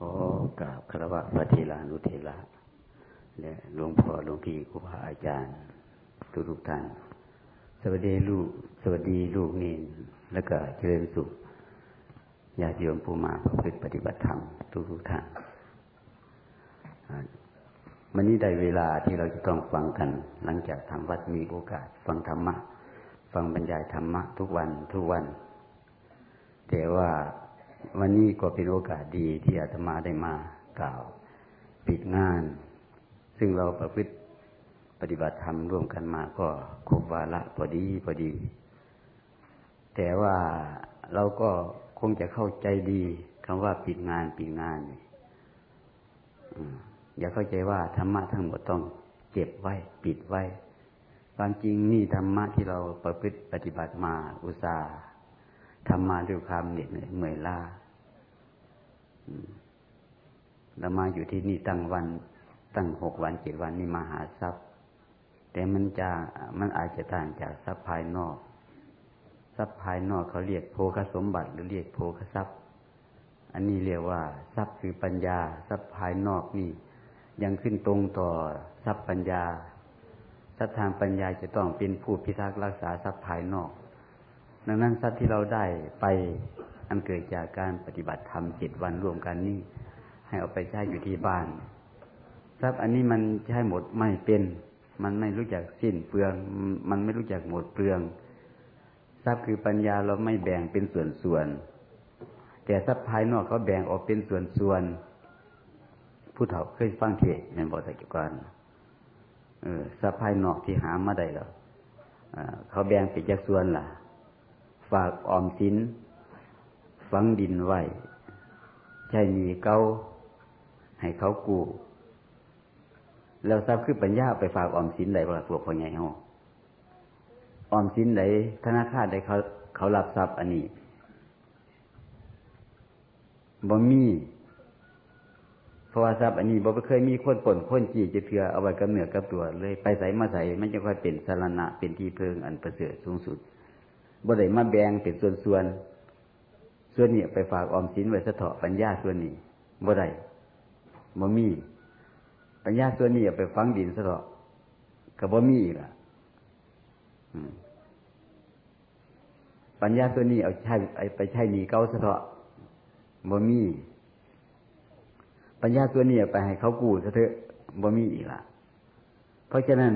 ขอกราบคารวะพระเทลานุเทระและหลวงพ่อหลวงพี่ครูบาอาจารย์ทุกทุกท่าน สวัสดีลูก สวัสดีลูกนินและก็เจริญสุขญาติโยมผู้มาประพฤติปฏิบัติธรรมทุกทุกท่านวันนี้ได้เวลาที่เราจะต้องฟังกัน หลังจากทำวัดมีโอกาส ฟังธรรมะ ฟังบรรยายธรรมะ ทุกวันทุกวัน แต่ว่า วันนี้ก็เป็นโอกาสดีที่อาตมาได้มากล่าว ปิดงาน ซึ่งเราประพฤติปฏิบัติธรรมร่วมกันมาก็ครบวาระพอดีพอดี แต่ว่าเราก็คงจะเข้าใจดีคำว่าปิดงานปิดงานอย่าเข้าใจว่าธรรมะทั้งหมดต้องเก็บไว้ ปิดไว้ ความจริงนี่ธรรมะที่เราประพฤติปฏิบัติมาอุตสาห์ ทำมาด้วยความเหน็ดเหนื่อยเมื่อยล้าเรามาอยู่ที่นี่ตั้งวัน ตั้งหกวันเจ็ดวันนี่มาหาทรัพย์ แต่มันจะมันอาจจะต่างจากทรัพย์ภายนอก ทรัพย์ภายนอกเขาเรียกโภคสมบัติหรือเรียกโภคทรัพย์ อันนี้เรียกว่า ทรัพย์คือปัญญา ทรัพย์ภายนอกนี่ ยังขึ้นตรงต่อทรัพย์ปัญญาทรัพย์ทางปัญญาจะต้องเป็นผู้พิทักษ์รักษาทรัพย์ภายนอก ดังนั้นทรัพย์ที่เราได้ไปอันเกิดจากการปฏิบัติธรรมเจ็ดวันรวมกันนี่ให้เอาไปใช้อยู่ที่บ้าน ทรัพย์อันนี้มันใช้หมดไม่เป็น มันไม่รู้จักสิ้นเปลือง มันไม่รู้จักหมดเปลือง ทรัพย์คือปัญญาเราไม่แบ่งเป็นส่วนส่วนแต่ทรัพย์ภายนอกเขาแบ่งออกเป็นส่วนส่วนผู้เฒ่าเคยฟังเทศในบทตะกี้ก่อนเออทรัพย์ภายนอกที่หามาได้แล้วเขาแบ่งเป็นจากส่วนล่ะ ฝากออมสิน ฝังดินไว้ใช่มีเก้าให้เขากู้แล้วทราบคือปัญญาไปฝากออมสินใดบ่พวกพ่อใหญ่เฮาออมสินใดธนาคารใดเขาเขารับทรัพย์อันนี้บ่มีเพราะว่าทรัพย์อันนี้บ่เคยมีคนป่นคนจีจะเถื่อเอาไว้กับเหนือกับตัวเลย ไปใส่มาใส่มันจะค่อยเป็นสารณะเป็นที่เพิงอันประเสริฐสูงสุด บ่ได้มาแบ่งเป็นส่วนๆ ส่วนนี้ไปฝากออมสินไว้สะเถาะปัญญาส่วนนี้บ่ได้บ่มี ปัญญาส่วนนี้ไปฝังดินสะเถาะก็บ่มีอีกล่ะปัญญาส่วนนี้เอาใช้ไปใช้หนีเก้าสะเถาะบ่มี ปัญญาส่วนนี้ไปให้เขากู้ซะเถอะบ่มีอีกละเพราะฉะนั้น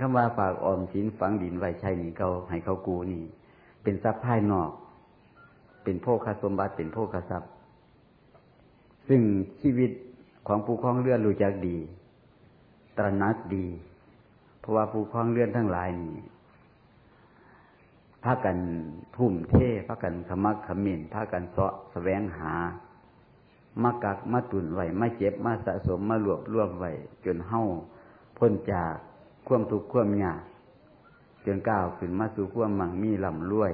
คำว่าฝากออมสินฝังดินไว้ใช้หนีเก้าให้เขากู้นี่ เป็นทรัพย์ภายนอก เป็นโภคสมบัติเป็นโภคทรัพย์ ซึ่งชีวิตของผู้คล้องเลื่อนรู้จักดี ตระหนักดี เพราะว่าผู้คล้องเลื่อนทั้งหลายนี่พากันทุ่มเทพากันขมักขมิ้นพากันเสาะแสวงหามากักมาตุนไว้มาเจ็บมาสะสมมารวบรวมไว้จนเฮ้าพ้นจากความทุกข์ความยาก จนก้าวขึ้นมาสู่ความมั่งมีลำรวย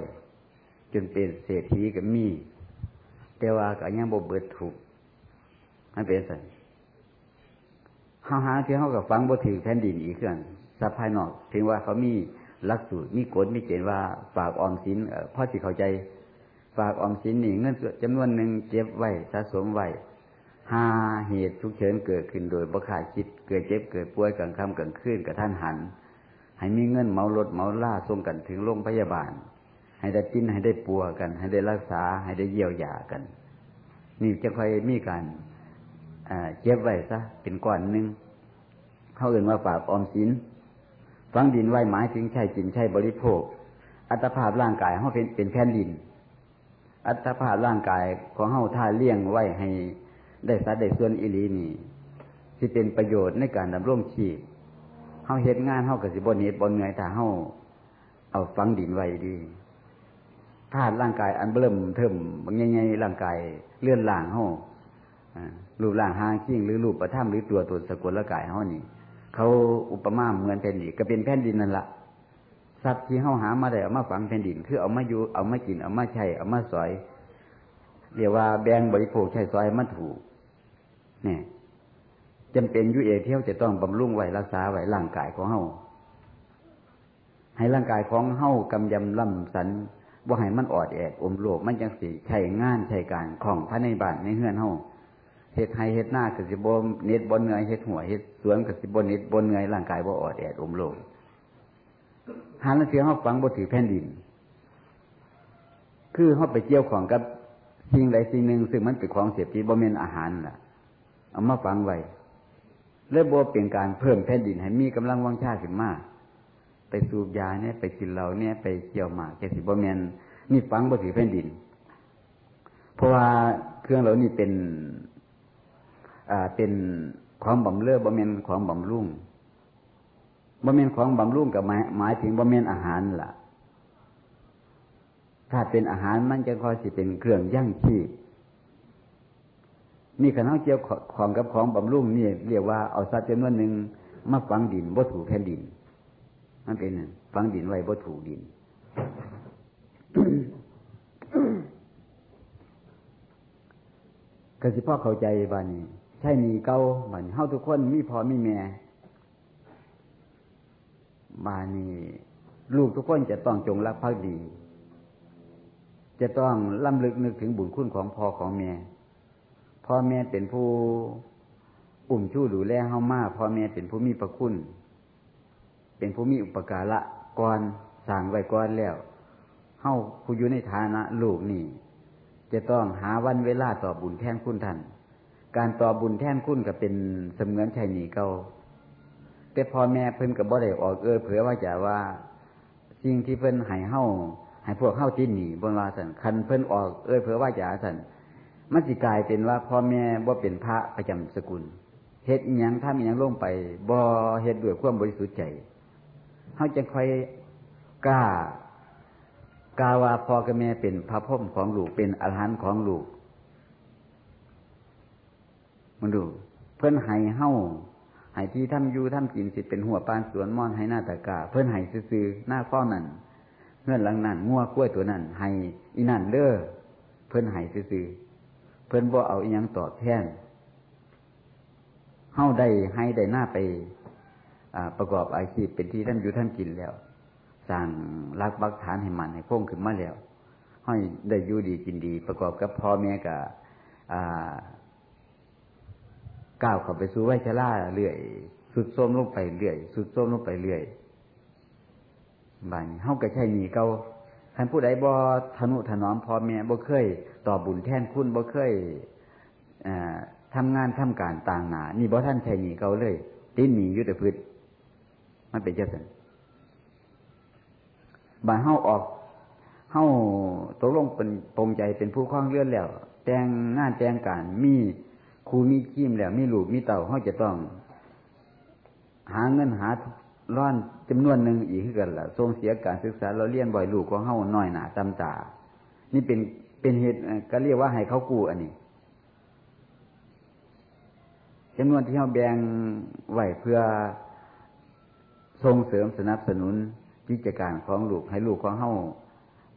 จนเป็นเศรษฐีกับมี แต่ว่าก็ยังบ่เบิดถูกมันเป็นสันเฮาหาที่เฮากับฟังบ่ถือแผ่นดินอีกเรื่องสะพายนอกถึงว่าเขามีลักสูตรมีกฎมีเกณฑ์ว่าฝากออมสินพ่อสิเข้าใจ ฝากออมสินนี่เงินจำนวนหนึ่งเก็บไว้สะสมไว้หาเหตุทุกเฉินเกิดขึ้นโดยบ่ขาดคิด เกิดเจ็บเกิดป่วยกลางค่ำกลางคืนกับท่านหัน ให้มีเงินเมารถเมาล่าส่งกันถึงโรงพยาบาล ให้ได้กินให้ได้ปัวกัน ให้ได้รักษาให้ได้เยียวยากัน นี่จะค่อยมีการเจ็บไว้ซะเป็นก้อนหนึ่งเขาเอื่นว่าฝากออมสินฝังดินไว้หมายถึงใช้กินใช้บริโภค อัตภาพร่างกายเขาเป็นเป็นแผ่นดิน อัตภาพร่างกายของเขาท่าเลี้ยงไว้ให้ได้สัดได้ส่วนอิลีนี่ที่เป็นประโยชน์ในการดำรงชีพ เฮาเฮ็ดงานเฮาก็สิบ่เหน็ดบ่เหนื่อยถ้าเฮาเอาฝังดินไว้ดีธาตุร่างกายอันเบิ่มเทิมบางใหญ่ๆร่างกายเลื่อนล่างเฮารูปร่างหางขิ้งหรือรูปประทับหรือตัวตนสกุลร่างกายเฮานี่เขาอุปมาเหมือนแผ่นดินก็เป็นแผ่นดินนั่นละทรัพย์ที่เฮาหามาได้เอามาฝังแผ่นดิน คือเอามาอยู่เอามากินเอามาใช้เอามาสอย เรียกว่าแบ่งบริโภคใช้สอยมันถูกเนี่ย จำเป็นยุเอเที่ยวจะต้องบำรุงไว้รักษาไว้ร่างกายของเฮาให้ร่างกายของเฮากำยำล่ำสันว่าให้มันออดแอดอมโลกมันจังสีใช้งานใช้การของภายในบ้านในเฮือนเฮาเฮ็ดไห้เฮ็ดหน้ากับสิบเน็ตบนเหนื่อยเฮ็ดหัวเฮ็ดสวนกับสิบเน็ตบนเหนื่อยร่างกายบ่ออดแอดอมโลงหาแล้วเสียงเขาฟังบ่ถือแผ่นดิน คือเขาไปเกี่ยวของกับสิ่งใดสิ่งหนึ่งซึ่งมันเป็นของเสียบีบ่เมนอาหารล่ะ เอามาฟังไว้ และบ่เป็นการเพิ่มแผ่นดินให้มีกำลังวังชาขึ้นมาไปสูบยาเนี่ยไปกินเหล้าเนี่ยไปเกี่ยวหมากแกสิบ่เมนนี่ฟังบ่ถือแผ่นดิน เพราะว่าเครื่องเหล่านี้เป็นอ่าเป็นของบำเรอบ่เมนของบำรุงบ่เมนของบำรุงกับหมายหมายถึงบ่เมนอาหารล่ะ ถ้าเป็นอาหารมันจะคอยสิเป็นเครื่องยั่งชีพ นี่ขณะเกี่ยวของกับของบำรุงนี่เรียกว่าเอาสัตว์จำนวนหนึ่งมาฝังดินบ่ถูแผ่นดินมันเป็นฝังดินไว้บ่ถูดินกสิพ่อเข้าใจบ้านี้ใช่มีเก้าบันเฮาทุกคนมีพ่อมีแม่บานี้ลูกทุกคนจะต้องจงรักภักดี จะต้องล่ำลึกนึกถึงบุญคุณของพ่อของแม่ พ่อแม่เป็นผู้อุ่มชู้ดูแลเฮามาพ่อแม่เป็นผู้มีประคุณ เป็นผู้มีอุปการะก่อนสั่งไว้ก่อนแล้วเฮาผู้อยู่ในฐานะลูกนี่ จะต้องหาวันเวลาต่อบุญแทนคุณท่าน การต่อบุญแท่นคุณก็เป็นเสมือนชัยหนีเก่าแต่พ่อแม่เพิ่นกับบ่ได้ออกเออเผื่อว่าจะว่า สิ่งที่เพิ่นให้เฮาให้พวกเฮาที่หนีบนว่าสันคันเพิ่นออกเออเผื่อว่าจะสัน มันสิกลายเป็นว่าพ่อแม่บ่เป็นพระประจำสกุลเฮ็ดอีหยังถ้ามีหยังลงไปบ่เฮ็ดด้วยความบริสุทธิ์ใจเฮาจะค่อยกล้ากาว่าพ่อกับแม่เป็นพระพ่มของลูกเป็นอรหันต์ของลูกมันดู เพิ่นไห้เฮ้าไห้ที่ทำอยู่ทำกินสิเป็นหัวปานสวนม่อนให้หน้าตากา เพิ่นไห้ซื้อหน้าข้อนั่นเงื่อนหลังนั่นงัวกล้วยตัวนั่นไห้อีนั่นเด้อเพิ่นไห้ซื้อ เพิ่นบ่เอาอีหยังตอบแทนเฮ้าได้ให้ได้หน้าไปประกอบอาชีพเป็นที่ท่านอยู่ท่านกินแล้วสั่งรักบักฐานให้มันให้พ่งขึ้นมาแล้วให้ได้อยู่ดีกินดี ประกอบกับพ่อแม่กับก้าวเข้าไปสู่ไวชราเรื่อย สุดโทมลงไปเรื่อย สุดโทมลงไปเรื่อยบานเฮาก็ใช่หนีเก่า ท่านผู้ใดบ่ทนุถนอมพ่อแม่บ่เคยต่อบุญแทนคุณบ่เคยทำงานทำการต่างหนานี่บ่ท่านใช่หนีเก่าเลยติ้นหนียุทธพืชมันเป็นเจ้าสันบานเฮาออกเฮาตกลงเป็นปรงใจเป็นผู้คล้องเลื่อนแล้ว แต่งงานแต่งการมีครูมีขี้มแล้ว มีลูกมีเต่าเขาจะต้อง หาเงินหา ร้อนจำนวนหนึ่งอีกขึ้นกันละทรงเสียการศึกษาเราเลี้ยนบ่อยลูกของเขาน้อยหนาตำตา นี่เป็นเป็นเหตุก็เรียกว่าให้เขากู้อันนี้จำนวนที่เขาแบ่งไหวเพื่อส่งเสริมสนับสนุนกิจการของลูกให้ลูกของเขา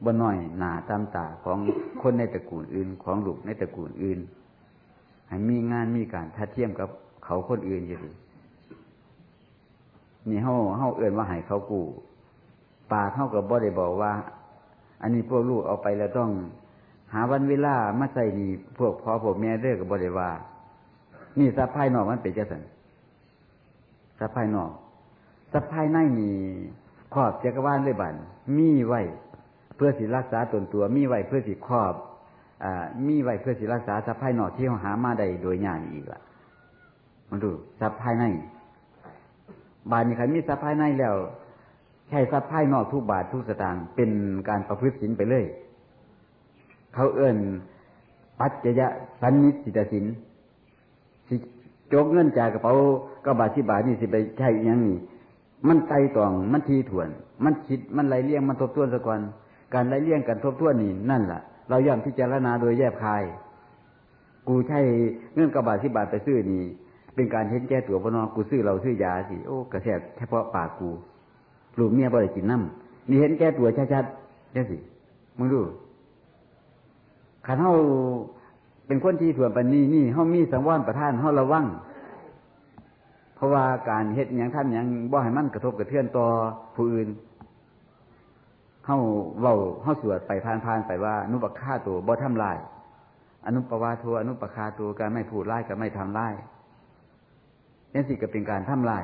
บ่น้อยหนาตามตาของคนในตระกูลอื่น ของลูกในตระกูลอื่น ให้มีงานมีการทัดเทียมกับเขาคนอื่นอยู่ดี นี่เฮาเฮาเอื่นว่าให้เขากู้ป่าเท่ากับบ่ได้บอกว่า อันนี้พวกลูกเอาไปแล้วต้อง หาวันเวลามาใส่นี่พวกพ่อพวกแม่เด้อกับบ่ได้ว่า นี่สะพายนอกมันเป็นจังสันสะพายนอกสะพายในนี่ครอบจักรวาลเลยบันมีไว้ เพื่อสิรักษาตนตัว มีไว้เพื่อสิครอบมีไว้เพื่อสิรักษาสะพายนอกที่เขาหามาได้โดยยากอีกละมันดูสะพายใน บาทนี้ใครมีสะพายในแล้วใช้สะพายนอกทุกบาททุกสตางค์เป็นการประพฤติศีลไปเลย เขาเอื้อนปัจจยะสันนิสิตสินสิโจกเงินจากกระเป๋าก็บาทที่บาทนี่สิไปใช้ยังนี่มันไตตองมันทีถ่วน มันคิดมันไรเลี่ยงมันทบทวนสะก่อนการไรเลี่ยงกันทบทวนนี่นั่นแหละเราย่อมพิจารณาโดยแยบคาย กูใช่เงื่อนกระบาที่บาทไปซื้อนี่ เป็นการเห็นแก่ตัวพนอกูซื้อเราซื้อยาสิโอ้กระแสแค่เพราะปากกูลูกเมียบ่ได้กินน้ำนี่เห็นแก่ตัวชัดๆนี่สิมึงดูขันเฮาเป็นคนที่ถ่วนปันนี้นี่เฮามีสังวรประทานเฮาระวังเพราะว่าการเฮ็ดอย่างท่านอย่างบ่ให้มันกระทบกระเทือนต่อผู้อื่นเข้าเว้าเข้าสวดไปพานพานไปว่าอนุบฆ่าตัวบ่ทำลายอนุปวาโทอนุปคาตัวการไม่พูดไล่ก็ไม่ทำไล่ นี่สิก็เป็นการทำลาย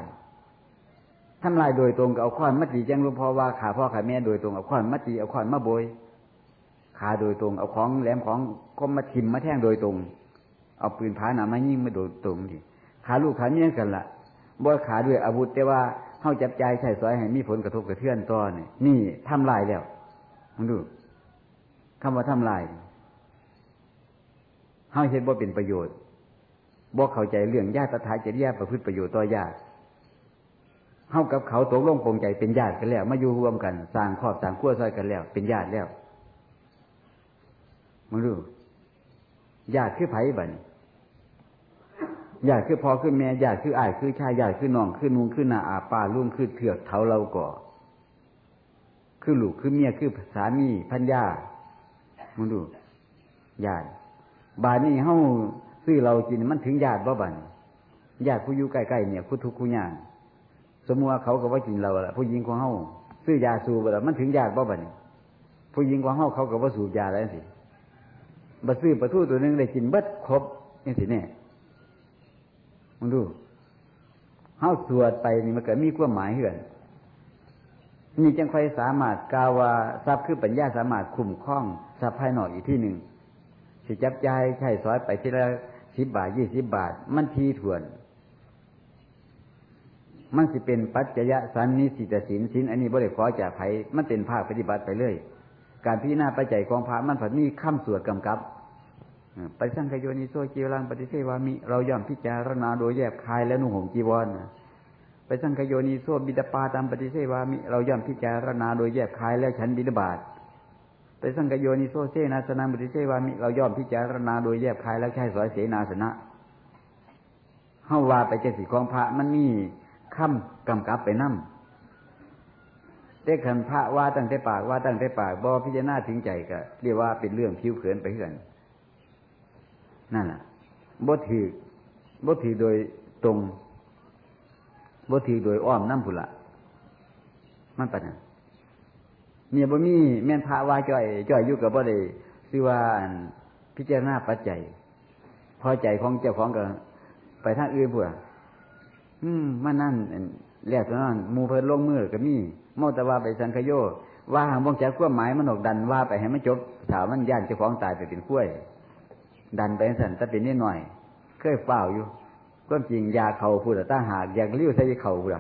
ทำลายโดยตรงกับเอาข้อนมัดดีแจังรู้พอว่าขาพ่อขาแม่โดยตรงเอาข้อนมัดดีเอาข้อนมาโบยขาโดยตรงเอาของแหลมของคมมาทิมมาแท่งโดยตรง เอาปืนผาหนามายิงมาโดยตรงทีขาลูกขาเมียกันละบ่ขาด้วยอาวุธแต่ว่าเข้าจับใจใช้สอยให้มีผลกระทบกระเทือนต่อนี่นี่ทำลายแล้วมึงดูคำว่าทำลายเฮาเห็นบ่เป็นประโยชน์ บ่เข้าใจเรื่องญาติตถาจริยาประพฤติประโยชน์ต่อญาติเฮากับเขาตกลงปรงใจเป็นญาติกันแล้ว มาอยู่ร่วมกันสร้างครอบสร้างครัวซอยกันแล้ว เป็นญาติแล้วมึงดูญาติคือไผ่บันญาติคือพ่อคือแม่ญาติคืออ้ายคือชายญาติคือน้องคือนุงคือนาอาป้าลุงคือเถือกเท้าเราก่อ คือลูกคือเมียคือสามีพันยามึงดูญาติบาดนี้เฮา ซื้อเรากินมันถึงญาติบ่บันญาติผู้อยู่ใกล้ๆเนี่ยคุทุกคุญานสมมติว่าเขาก็ว่ากินเราละผู้หญิงของเฮาซื้อยาสูบละมันถึงญาติบ่บันผู้หญิงของเฮาเขาก็ว่าสูบยาแล้วสิบัซื้อประทูตัวนึงได้กินเบิดครบนี่สิเนี่ยมึงดูเฮาสวดไปนี่มันก็มีความหมายเหือนนี่จังไฟสามารถกาวาทรัพย์คือปัญญาสามารถคุ้มครองทรัพย์ภายนอกอีกที่หนึ่งสิจับใจใช้สอยไปทีละ สิบบาทยี่สิบบาท มันทีถวน มันสิเป็นปัจจยสันนิสิตศีลศีลอันนี้บ่ได้ขอจากไผมันเป็นภาคปฏิบัติไปเรื่อยการพิจารณาปัจจัยของพระมันผัดมีคำสวดกำกับ ปฏิสังขา โยนิโส จีวรังปฏิเสวามิ เราย่อมพิจารณาโดยแยบคายแล้วนุ่งห่มจีวรไปสังขา โยนิโส ปิณฑปาตัง ปฏิเสวามิ เราย่อมพิจารณาโดยแยบคายแล้วฉันบิณฑบาต ปฏิสังขา โยนิโส เสนาสะนัง ปฏิเสวามิเราย่อมพิจารณาโดยแยบคายแล้วใช้สอยเสนาสนะเฮาว่าไปเจสิของพระมันมีคำกำกับไปนั่มเด็กขันพระว่าตั้งแต่ปากว่าตั้งแต่ปากบอพิจารณาถึงใจก็เรียกว่าเป็นเรื่องผิวเผินไปเหือนนั่นแหละบ่ถือบ่ถือโดยตรงบ่ถือโดยอ้อมน้ำผุละมันเป็นยัง เนี่ยบ่มีแม่นพระว่าจ่อยจ่อยอยู่กับบ่ได้ชื่อว่าพิจารณาปัจจัยพอใจของเจ้าของก็ไปทางอื่นพวกอืมมันนั่นแล้วตอนนั้นมูเพิ่นลงมือก็มีเมื่อต่ว่าไปสังคโยว่าหางวงจากขั้วหมายมันออกดันว่าไปให้มันจบถามมันย่านเจ้าของตายไปเป็นขั้วดันไปสันแต่เป็นนิดหน่อย เคยเฝ้าอยู่ก็จริงยาเขาพูดแต่ถ้าหากอยากเลี้ยวใส่เขาพูด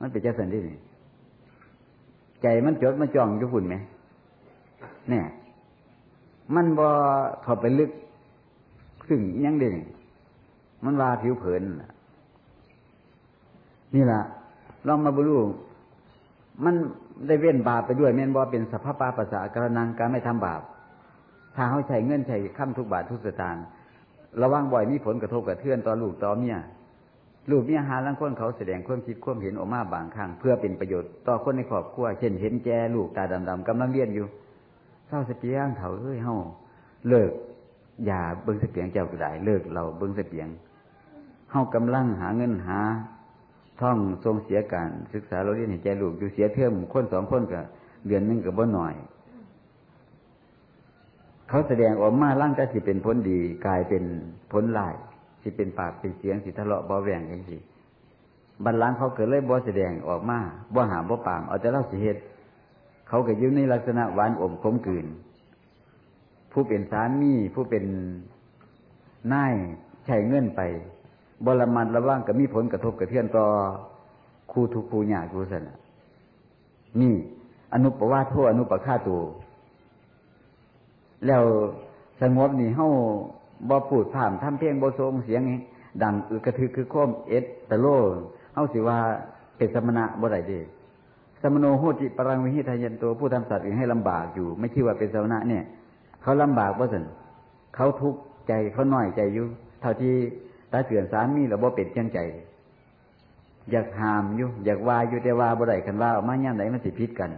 มันเป็นเจ้าสันที่นี่ ใจมันจดมันจ้องอยู่ฝุ่นไหมเนี่ย มันบ่เข้าไปลึกซึ่งยังเด่นมันว่าผิวเผินนี่แหละลองมาบรูมันได้เว้นบาปไปด้วยแม่นบ่เป็นสภาพปาปัสสะกระนังการไม่ทำบาป ถ้าเขาใช้เงินใช้ข้ามทุกบาททุกสตางค์ระวังบ่อยมีผลกระทบกับเทือนต่อลูกต่อเมีย ลูกมียหารลังคนเขาแสดงความคิดความเห็นออกมาบางครั้งเพื่อเป็นประโยชน์ต่อคนในครอบครัวเช่นเห็นแจลูกตาดำๆกำลังเรียนอยู่เศร้าสเปียงเถาเฮ้ยเฮาเลิกอย่าเบิ้งสเปียงเจ้าก็ได้เลิกเราเบิ้งสเปียงเฮากำลังหาเงินหาท่องทรงเสียการศึกษาเราเรียนเห็นใจลูกอยู่เสียเทอมคนสองคนกับเดือนนึงกับบ่หน่อย เขาแสดงออกมาร่างกายสิเป็นผลดีกลายเป็นผลลาย สิเป็นปากเป็นเสียงสิทะเลาะบ่แหวงกันสิบัรลังเขาเกิดเลยบ่แสดงออกมาบ่หามบ่ปามเอาแต่เล่าสิเหตุเขาก็ยิ้มในลักษณะหวานอมคมกืน ผู้เป็นสามีผู้เป็นนายใช้เงินไปบรมันระว่างกับมีผลกระทบกระเทือนต่อครูทุกครูหยาครูสนะนี่ อนุปวาโทอนุปฆาตูแล้วสงบนี่เฮา บ่พูดผ่ามทำเพียงบ่ทรงเสียงดังอึกระทึกคือโคมเอ็ดตะโลเฮาสิว่าเป็นสมณะบ่ได้เด้สมโนโหติปรังวิหิทายันตัวผู้ทำสัตว์อื่นให้ลำบากอยู่ ไม่ชื่อว่าเป็นสมณะเนี่ย เขาลำบากบ่สันเขาทุกข์ใจเขาน้อยใจอยู่เท่าที่ตาเกือนสามีหรือบ่เป็ดจังใจ อยากหามอยู่อยากว่าอยู่แต่ว่าบ่ได้กันว่าออกมาย่ำไหนมันสิพิษกัน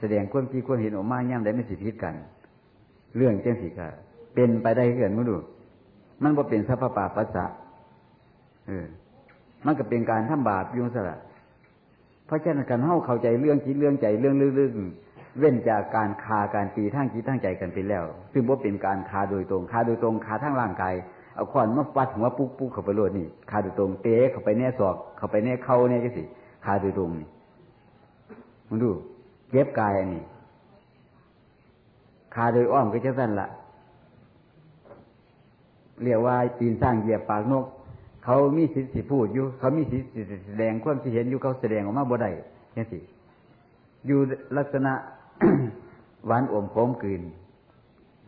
แสดงความคิดความเห็นออกมาย่ำไหนมันสิพิษกัน เรื่องเจังสิค่ะ เป็นไปได้เกินมั้งดูมันบ่เป็นสัพพะปัสสะเออ มันก็เป็นการทำบาปยุ่งสละเพราะฉะนั้นการเข้าเข้าใจเรื่องจิตเรื่องใจเรื่องลึกๆเว้นจากการคาการตีทั้งจิตทั้งใจกันไปแล้ว ซึ่งว่าเป็นการคาโดยตรงคาโดยตรงคาทั้งร่างกายเอาขวานมาฟัดหัวปุ๊กปุ๊กเข้าไปโลดนี่คาโดยตรงเตะเข้าไปแน่ศอกเข้าไปแน่เข่าแน่จังสิคาโดยตรงนี่มึงดูเก็บกายอันนี้คาโดยอ้อมก็จะสั้นละ เรียกว่าตีนสร้างเหยียบปากนก เขามีสิทธิ์พูดอยู่ เขามีสิทธิ์แสดงความที่เห็นอยู่เขาแสดงออกมาบ่ได้ยังสิอยู่ลักษณะหวานอมขมกลืน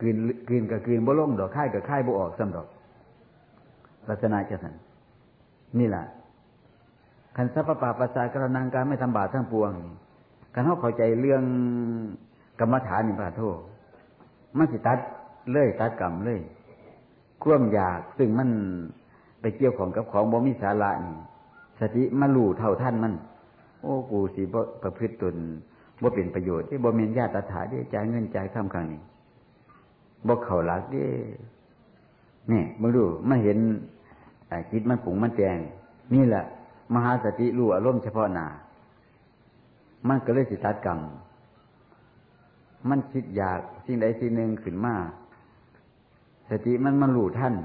กลืนกลืนกับกลืนบ่ลงดอกค่ายกับค่ายบ่ออกซ้ำดอก ลักษณะจะสันนี่แหละขันสัพปาปัสสะกระนังการไม่ทำบาปทั้งปวงการเขาเข้าใจเรื่องกรรมฐานนี่พระโทษมันสิตัดเลยตัดกรรมเลย ควมอยาก ซึ่งมันไปเกี่ยวของกับของบ่มีสาระนี่สติมาลู่เท่าท่านมัน โอ้กูสิบ่ประพฤติตนบ่เป็นประโยชน์ที่บ่มีญาติตถาที่จ่ายเงินจ่ายข้ามครั้งนี้บ่เข่าหลักดินี่มึงดูมาเห็นจิตมันปุ๋งมันแจง นี่แหละ มหาสติรู้อารมณ์เฉพาะหนามันก็เลยสิตัดกรรมมันคิดอยากสิ่งใดสิ่งหนึ่งขึ้นมา สติมันมันรู้ท่าน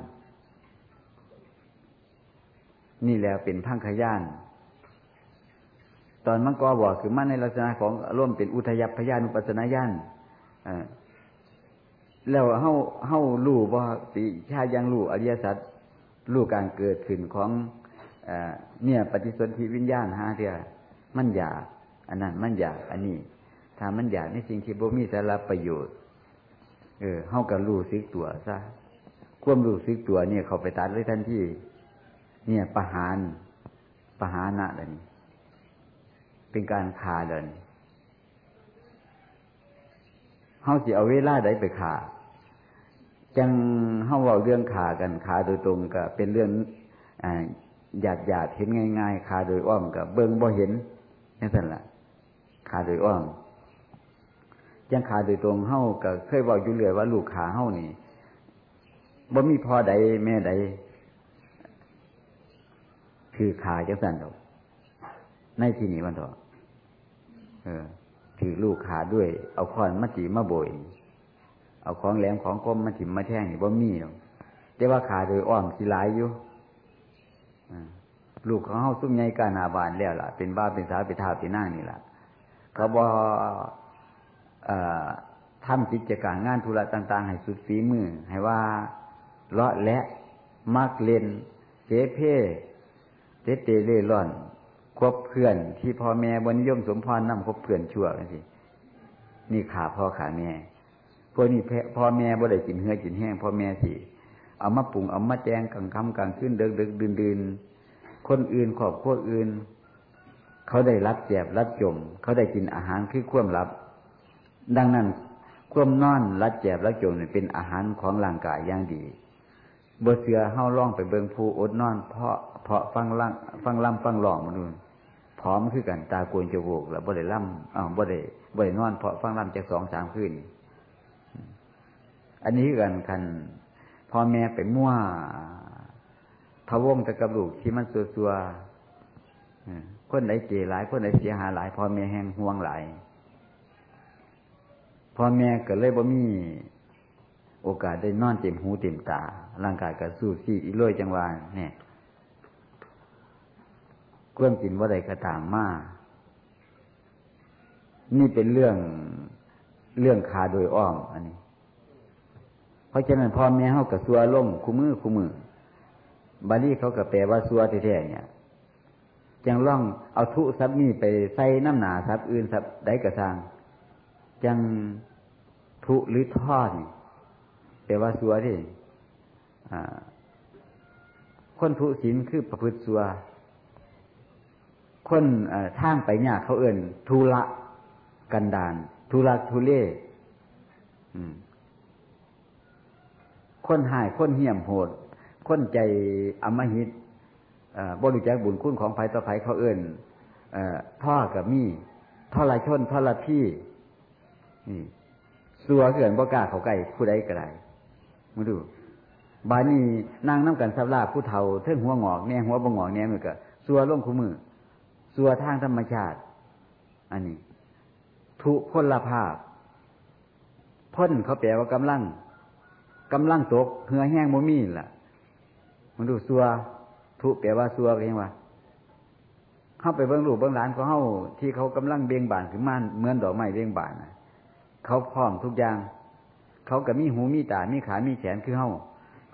นี่แล้วเป็นพังขย่าน ตอนมังกรบอกคือมันในลักษณะของร่วมเป็นอุทยพยานุปัสนาญาณแล้วเฮาเฮารู้ว่าปีชายังรู้อริยสัจรู้การเกิดขึ้นของเนี่ย ปฏิสนธิวิญญาณฮะเดียมันอยาก อันนั้นมันอยาก อันนี้ถ้ามันอยากในสิ่งที่บ่มีสาระประโยชน์ เออเฮากับรู้สึกตัวซะควมรู้สึกตัวเนี่ยเขาไปตัดเลยทันทีเนี่ยประหารประหานะเลยเป็นการคาเดินเฮาสิเอาเวลาใดไปขาจังเฮาเว้าเรื่องขากันขาโดยตรงก็เป็นเรื่องหยาดหยาดเห็นง่าย ๆ ขาโดยอ้อมกับเบิ่งบ่เห็นนั่นสั่นละขาโดยอ้อม จังขาโดยตรงเฮาก็เคยบอกอยู่เรื่อยว่าลูกขาเฮานี่บ่มีพ่อใดแม่ใดคือขาจังสันดอกในที่นี้มันเถอะเออถือลูกขาด้วย เอาค้อนมาจีมาโบยเอาของแหลมของคมมาถิ่มมาแท่งนี่บ่มีหรอกแต่ว่าขาโดยอ้อมสิหลายอยู่ลูกของเฮาซุ้มใหญ่กานาบานแล้วล่ะ เป็นบ้าเป็นสาวเป็นทาเป็นนั่งนี่ล่ะเขาบอก ทำกิจการงานธุระต่าง ๆ ให้สุดฝีมือ ให้ว่าเลาะและมักเล่นเสเพเจเตเล่ร่อน คบเพื่อน ที่พ่อแม่บนย่อมสมพรนำคบเพื่อนชั่วกันสินี่ขาพ่อขาแม่พวกนี้พ่อแม่บ่ได้กินเหือกินแห้งพ่อแม่สิเอามาปรุงเอามาแจงกลางคำกลางขึ้นเดึกดึกดืนดืนคนอื่นขอบพวกอื่น เขาได้รับแจบรับจม เขาได้กินอาหารคือควมรับ ดังนั้น ควมนอนรับแจบรับจมเป็นอาหารของร่างกายอย่างดีบเสือเฮาล่องไปเบิงผู้อดนอน เพราะเพราะฟังล่างฟังล่ำฟังหลองมาดูพร้อมคือกันตาโกนจมูกแล้วบ่ได้ล่ำอ้าวบ่ได้บ่ได้นอนเพราะฟังล่ำจากสองสามคืนอันนี้กันคันพ่อแม่ไปมั่วพะวงตะกระลูกที่มันสัวสัวคนไหนเจหลาย คนไหนเสียหายหลายพ่อแม่แห้งห่วงหลาย พ่อแม่ก็เลยบ่มี โอกาสได้นอนเต็มหูเต็มตา ร่างกายก็สู้ซี่อีโรยจังหวะเนี่ยเครื่องกินว่าใดกระตามมา นี่เป็นเรื่องเรื่องคาโดยอ้อม อันนี้ เพราะฉะนั้นพ่อแม่เขากับซัวล่มคู่มือคู่มือบาลีเขากับแปลว่าซัวแท้ๆเนี่ยจังล่องเอาทุซับนี่ไปใส่น้ำหนาซับอื่นซับได้กระซัง จังทุหรือทอดนี่แต่ว่าสัวที่คนทุศีลคือประพฤติสัว คนทางไปเนี่ยเขาเอื่นทุละกันดานทุลักทุเล่คนหายคนเหี่ยมโหด คนใจอมหิตบริจาคบุญคุณของภัยต่อภัยเขาเอื่นท่อกับมีท่อลายชนท่อละพี่ สัวเกินบ่กล้าเขาใกล้ผู้ใดก็ได้มาดูบานี้นางน้ำกันสับลาผู้เฒ่าเท่งหัวงอกแน่หัวบงงอกแน่มือก็สัวล่งคู่มือสัวทางธรรมชาติ อันนี้ ทุพลภาพ พ้นเขาแปลว่ากำลังกำลังตกเหือแห้งโมมีล่ะ มันดูซัวทุแปลว่าซัวเองว่าเข้าไปเบื้องลูกเบื้องหลานเขาเข้าที่เขากำลังเบียงบานขึ้นมาเหมือนดอกไม้เบียงบาน เขาพร้อมทุกอย่าง เขากับมีหูมีตา มีขา มีแขนคือเข้า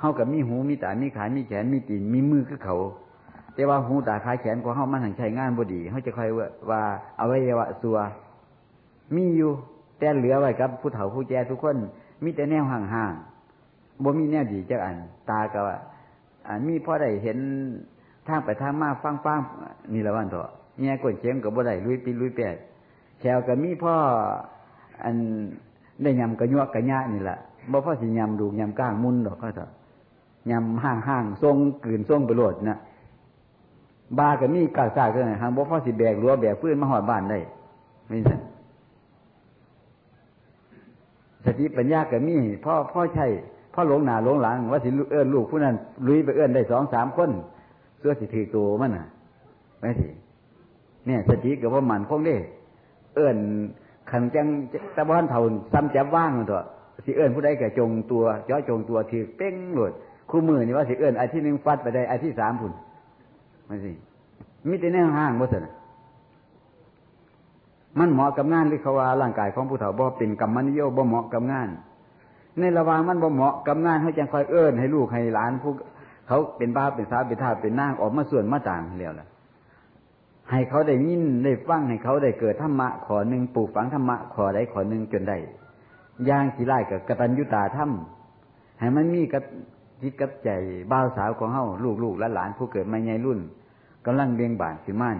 เข้ากับมีหูมีตา มีขา มีแขน มีตีน มีมือคือเขา แต่ว่าหูตาขาแขนของเขามันหังใช้งานบดีเขาจะคอยว่าเอาไว้วะสัวมีอยู่แต่เหลือไว้กับผู้เฒ่าผู้แก่ทุกคน มีแต่แนวห่างๆบ่มีแนวดีจักอัน ตากับอันมีพ่อได้เห็นทางไปทางมาฟังฟังนี่ละวันเถอะแง่กวนเชียงกับบ่ได้ลุยปีลุยแปดแถวกับมีพ่อ อันได้ยำกระยวกกระยะนี่แหละบ่พ่อสิยำดูยำก้างมุนดอกก็เถอะยำห่างห่างทรงกืนทรงไปโหลดนะบากับมีกาซาก็ไงหางบ่พ่อสิแบกรั้วแบกพื้นมาหอดบ้านได้ไม่ใช่สติปัญญากับมีพ่อพ่อใช่พ่อหลงหนาหลงหลัง ว่าสิเอื้อนลูกผู้นั้นลุยไปเอื้อนได้สองสามคนเสื้อสิถือตัวมันน่ะไม่สิเนี่ยสติกับว่ามันคงได้ เอื้อน ขันจังตะบ้านเท่าซ้ำจับว่างตัวสิเอื้อนผู้ใดแก่จงตัวย่อจงตัวถือเป้งหลุดคู่มือนี่ว่าสิเอื้อนไอ้ที่หนึ่งฟัดไปได้ไอ้ที่สามพุ่นไม่สิมิต่แนวห้างบ่สนะมันเหมาะกับงานหรือเขาว่าร่างกายของผู้เฒ่าบ่เป็นกรรมนิยมบ่เหมาะกับงาน ในระหว่างมันบ่เหมาะกับงานให้จังคอยเอื้อนให้ลูกให้หลานผู้เขาเป็นบ้าเป็นสาวเป็นท่าเป็นนางออกมาส่วนมาต่างแล้วล่ะ ให้เขาได้ยินได้ฟังให้เขาได้เกิดธรรมะขอหนึ่งปลูกฝังธรรมะขอได้ขอหนึ่งจนได้ย่างสีไล่กับกตัญญูตาธรรมให้มันมีกับจิตกับใจบ่าวสาวของเฮาลูกลูกและหลานผู้เกิดมาในรุ่นกำลังเบียงบานสิมัน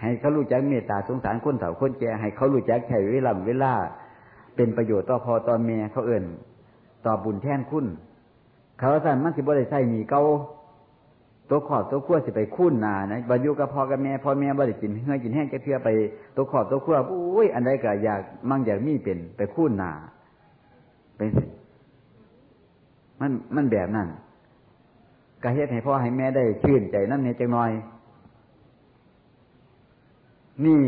ให้เขารู้จักเมตตาสงสารคนเฒ่าคนแก่ให้เขารู้จักใช้เวลาเวลา เป็นประโยชน์ต่อพอต่อเมียเขาเอิ่นต่อบุญแทนคุณ เขาสั่นมันสิบ่ได้ใส่หนีเกา ตัวขอบตัวขั้วสิไปคุ้นนานะบรรยุกับพ่อกับแม่พ่อแม่บ่ได้กินเฮือกินแห้งจะเทื่อไป ตัวขอบตัวขั้วอุ้ยอันใดก็อยากมั่งอยากมีเป็นไปคุ้นนาเป็นสิมันมันแบบนั้นกะเฮ็ดให้พ่อให้แม่ได้ชื่นใจนั่นเนี่ยจังหน่อย นี่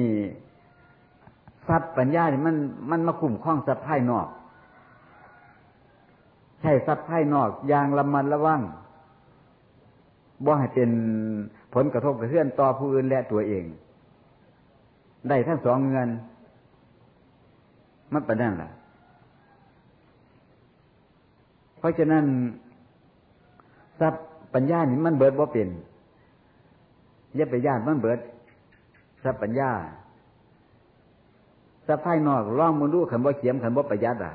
ทรัพย์ปัญญาเนี่ยมันมันมาคุ้มคล้องทรัพย์ภายนอก ใช่ทรัพย์ภายนอกอย่างละมันระวัง บ่ให้เป็นผลกระทบกระเทือนต่อผู้อื่นและตัวเอง ได้ทั้งสองเงินมันเป็นนั่นแหละเพราะฉะนั้นทรัพย์ปัญญานี่มันเบิดบ่เป็นอย่าไปญาติมันเบิดทรัพย์ปัญญาทรัพย์ภายนอกร่องมือรู้ขันบ่เขียมขันบ่ประหยัดอะ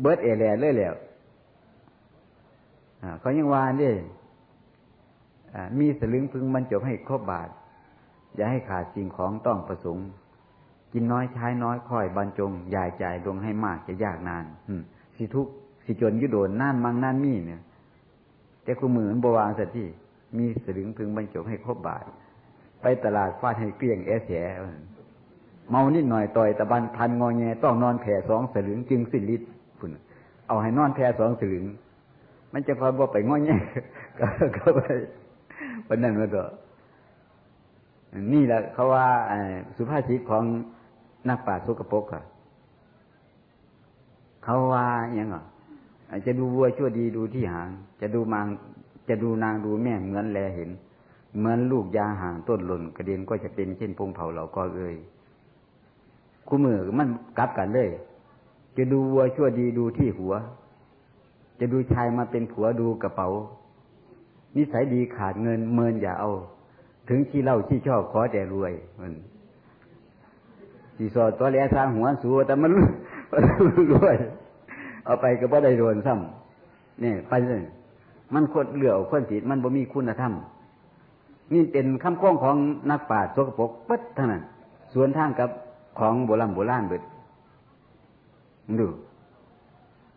เบิดเอแลเลยแล้ว เขายังวานดิมีสลึงพึงมันจบให้ครบบาท อย่าให้ขาดสิ่งของต้องประสงค์ กินน้อยใช้น้อยค่อยบรรจงยายจ่ายลงให้มากจะยากนานสิทุกสิจนยุโดนน่านมังน่านมีเนี่ย แต่คุณมือมันบวางสักที่มีสลึงพึงบรรจบให้ครบบาท ไปตลาดฟาดให้เกลี้ยงแอเสียเมานิดหน่อยต่อยตะบันพันงอแงต้องนอนแผ่สองสลึงจึงสิ้นฤทธิ์เอาให้นอนแผ่สองสลึง มันจะพอบ่ไปง้อยแง่ก็ไปวันนั้นมาต่อนี่แหละเขาว่าสุภาษิตของนักป่าสุกปกค่ะเขาว่าอย่างอะจะดูวัวชั่วดีดูที่หาง จะดูมังจะดูนางดูแม่เหมือนแลเห็น เหมือนลูกยาห่างต้นหล่นกระเด็นก็จะเป็นเช่นพงเผาเหล่าก็เอ่ยคู่มือมันกลับกันเลย จะดูวัวชั่วดีดูที่หัว จะดูชายมาเป็นผัวดูกระเป๋า นิสัยดีขาดเงินเมินอย่าเอา ถึงที่เล่าที่ชอบขอแต่รวยมันสีสอดตัวแหลสร้างหัวสูแต่มันรวย เอาไปก็บ่ได้โดนซ้ำเนี่ยไปเลยมันคนเหลือคนจิตมันบ่มีคุณธรรมนี่เป็นคำข้องของนักปราชญ์สกปรกปัดเท่านั้นส่วนทางกับของโบราณโบราณเบิดดู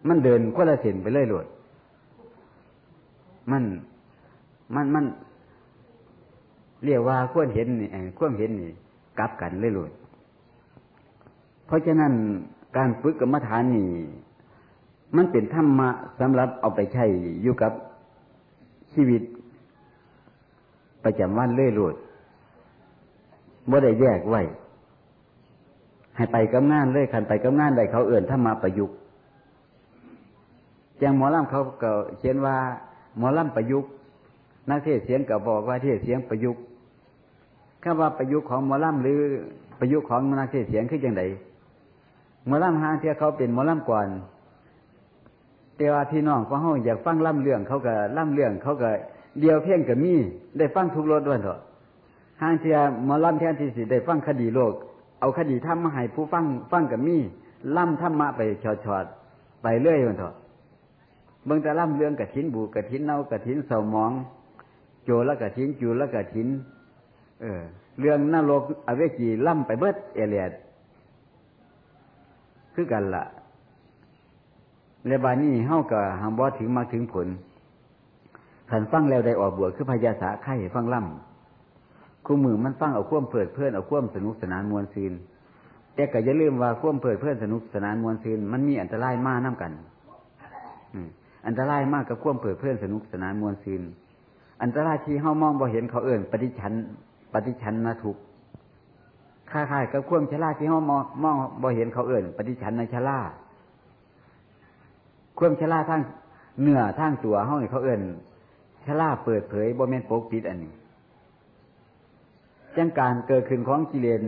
มันเดินคนละเส้นไปเลยหลดมันมันมัน เรียกว่าควรเห็นนี่ควรเห็นนี่กลับกันเลยหลดเพราะฉะนั้นการฝึกกรรมฐานนี่มันเป็นธรรมะสำหรับเอาไปใช้อยู่กับชีวิต ประจำวันเลื่อยหลดบ่ได้แยกไว้ ให้ไปกับงานเลยคันไปกับงานใดเขาเอื่นถ้ามาประยุกต์ อย่างหมอลำเขาก็เขียนว่า หมอลำประยุกต์นักเทศเสียงก็บอกว่าเทศเสียงประยุกต์คำว่าประยุกต์ของหมอลำหรือประยุกต์ของนักเทศเสียงคืออย่างไรหมอลำหางเทียเขาเป็นหมอลำก่อนแต่ว่าพี่น้องพอเขาอยากฟังล่ำเรื่องเขาก็ล่ำเรื่องเขาก็เดียวเพียงกับมีได้ฟังทุกรถด้วยเถอะหางเทียหมอล่ำแทนที่สิได้ฟังคดีโลก เอาคดีธรรมมาให้ผู้ฟังฟังกับมีล่ำธรรมะไปชอดชอดไปเรื่อยมันเถอะ เบิ่งแต่ล่ำเรื่องกระถินบูกระถินเน่ากระถินเสามอง โจล้วกระถินจูล้วกระถิน เออ เรื่องนรกอเวจีล่ำไปเบิดเอเลียดคือกันละ่ะและบานี้เฮากับหามบอถึงมาถึงผลขันฟังแล้วได้ออกบวชคือพยาสาไข่ฟังล่ำคู่มือมันฟังเอาควมเปิดเพื่อนเอาควมสนุกสนานมวลซืนแต่ก็อย่าลืมว่าควมเปิดเพื่อนสนุกสนานมวลซืนมันมีอันตรายมากน้ากันอั อันตรายมากกับควมเปิดเพื่อนสนุกสนานมวลซืนอันตรายที่เฮามองบ่เห็นเขาเอิ่นปฏิชัน ปฏิชันนะทุกค่าๆกับควมชะลาที่เฮามองมองบ่เห็นเขาเอิ่นปฏิชันในชะลาควมชะลาทั้งเนื้อทั้งตัวเฮาเขาเอิ่นชะลาเปิดเผยบ่แม่นปกปิดอันนี้จังการเกิดขึ้นของกิเลน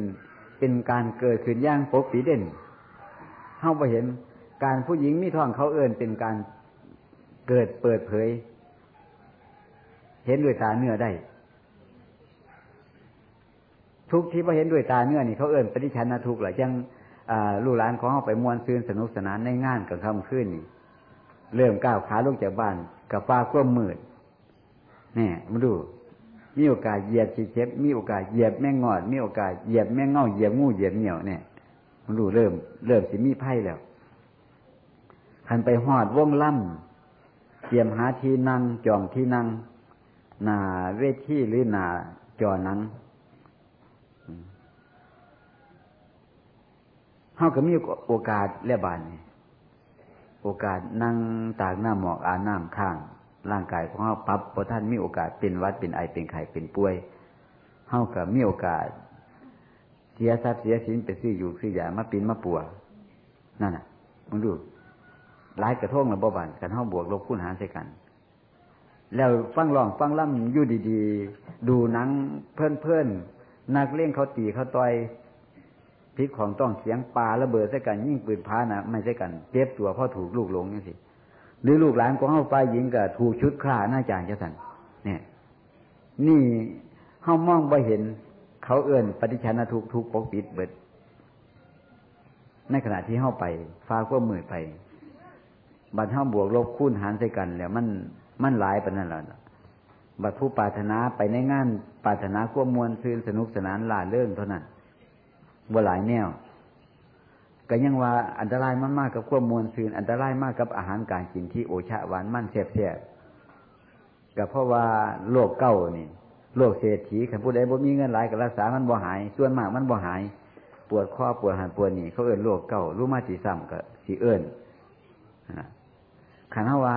เป็นการเกิดขึ้นย่างปกปิดเด่นเฮาบ่เห็นการผู้หญิงมีท้องเขาเอิ่นเป็นการ เกิดเปิดเผย เห็นด้วยตาเนื้อได้ ทุกที่พอเห็นด้วยตาเนื้อนี่เขาเอิ่นปฏิชันนะทุกหรือยังลูกหลานของเขาไปมวนซืนสนุกสนานในงานกับคำขึ้นนี่เริ่มก้าวขาลงจากบ้านกับฟ้าคว่ำมืดเนี่ยมาดู มีโอกาสเหยียบชีเช็บ มีโอกาสเหยียบแม่งอด มีโอกาสเหยียบแม่งเง่าเหยียบงูเหยียบเหนียวเนี่ยมาดูเริ่ม เริ่มสิมีไพ่แล้วขันไปหอดว่องล่ำ เตรียมหาที่นั่งจองที่นั่งหนาเวทีหรือหนาจอนังเขาก็มีโอกาสเรียบานโอกาสนั่งตากหน้าหมอกอาน้ำข้าง ร่างกายของเขาปับพอท่านมีโอกาสเป็นวัดเป็นไอเป็นไข่เป็นป่วยเฮากับมีโอกาส เสียทรัพย์เสียสินไปซื้ออยู่ซื้อยามาปินมาปัวนั่นน่ะมึงดู หลายกระทงแล้วบ่บานกันเฮาบวกลบคูณหารใส่กัน แล้วฟังร้องฟังล่ำอยู่ดีๆ ดูหนังเพื่อนเพื่อนนักเล่นเขาตีเขาต่อยพิษของต้องเสียงปลาระเบิดใส่กัน ยิ่งปืนพานะไม่ใช่กันเจ็บตัวเพราะถูกลูกหลงนี่สิหรือลูกหลานของเฮาฝ่ายหญิงก็ถูกชุดฆ่าหน้าจางจะสันเนี่ย นี่เฮามองไปเห็น เขาเอื่นปฏิชันทุกทุกปกปิดเบิดในขณะที่เฮาไปฟ้าก็มือไป บัดเฮาบวกลบคูณหารใส่กันแล้ว มันมันหลายปนั่นแหละบัดผู้ปรารถนาไปในงานปรารถนาควบมวลซื่นสนุกสนานลาเรื่องเท่านั้นบ่หลายแนวก็ยังว่าอันตรายมันมากกับควบมวลซืนอันตรายมากกับอาหารการกินที่โอชะหวานมั่นแซ่บๆก็เพราะว่าโรคเก้านี่โรคเศรษฐีขันผู้ใดบ่มีเงินหลายก็รักษามันบ่หาย ส่วนมากมันบ่หาย ปวดข้อปวดหันปวดนี่เขาเอิ้นโรคเก้ารู้มาจีซ้ำก็สีเอิ้น ขันว่า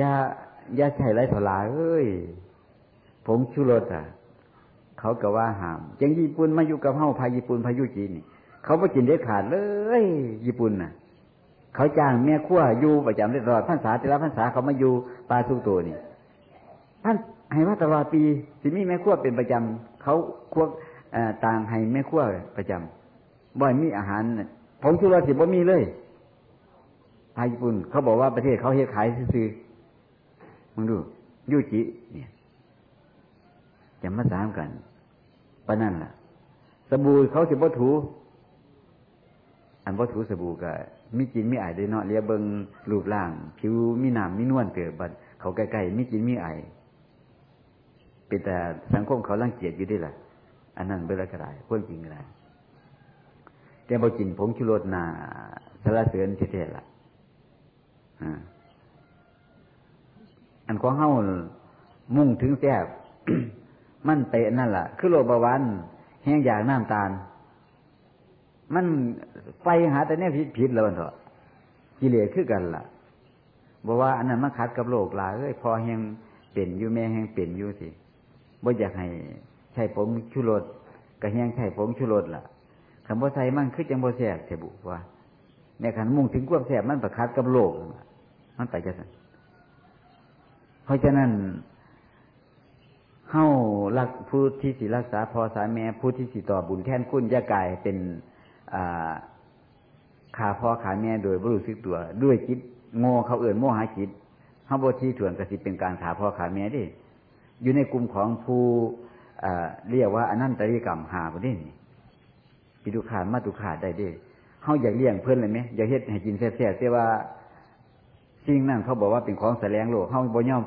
ยายาใช้ไรถลาเอ้ยผงชูรสอะ เขาก็ว่าห้ามจังญี่ปุ่นมาอยู่กับเฮาพายญี่ปุ่นพายุจีนนี่เขาไม่กินเด็ดขาดเลย ญี่ปุ่นน่ะ เขาจ้างแม่ขั้วอยู่ประจำตลอดพรรษาแต่ละพรรษาเขามาอยู่ปลาทุกตัวนี่ท่านให้ว่าตลอดปีสิมีแม่ขั้วเป็นประจำเขาควต่างให้แม่ขั้วประจำบ่อยมีอาหารผมชุรสิบ่มีเลย ทางญี่ปุ่น เขาบอกว่าประเทศเขาเฮ็ดขายซื้อมึงดูยูจิเนี่ยจะมาสามกันปะนั่นล่ะ สบู่เขาสิบ่ถู อันวัตถุสบู่ก็มีกินมีไอได้เนาะเลียเบิงรูปร่าง ผิวมีน้ำมีนวลเกิดบัดเขาใกล้ๆมีกินมีไอเป็นแต่สังคมเขาลังเกียจอยู่ดีแหละอันนั้นเบลกระไรพ้นจริงกระไรแต่บอกินผงชูรสนาสารเสือนเท่ๆล่ะ อันของเฮามุ่งถึงแซ่บมันเตะนั่นแหละคือโรคเบาหวานแห้งอยากน้ำตาล มันไปหาแต่เนี่ยผิดผิดแล้วเถอะกิเลสคือกันล่ะบอกว่าอันนั้นมาขัดกับโลกลาเอ้ยพอแหงเปลี่ยนอยู่แม่แหงเปลี่ยนอยู่สิบ่อยากให้ใช่ผมชุรสก็แหงใช่ผมชุรสล่ะคำว่าใส่มันคือจังบ่แสบเถบุว่าในขันมุ่งถึงความแสบมันประคัดกับโลก มันไปจะสั่นเพราะฉะนั้นเฮ้ารักผู้ที่สิรักษาพอสาแม่ผู้ที่สิต่อบุญแท่นคุณยากายเป็นขาพ่อขาแม่โดยบรู้สึกตัว ด้วยจิตโง่เขาเอื่นโมหะจิตเฮ้าบที่ถ่วนกสิเป็นการขาพ่อขาแม่ดิอยู่ในกลุ่มของผู้เรียกว่าอนันตริกรรมหาบุญนี่ปิดุขาดมาตุขาดได้ดิเขาอยากเลี้ยงเพื่อนเลยไหมอยากเฮ็ดให้กินแซ่บๆแต่ว่า สิ่งนั้นเขาบอกว่าเป็นของแสลงโลกเขาบ่ยอม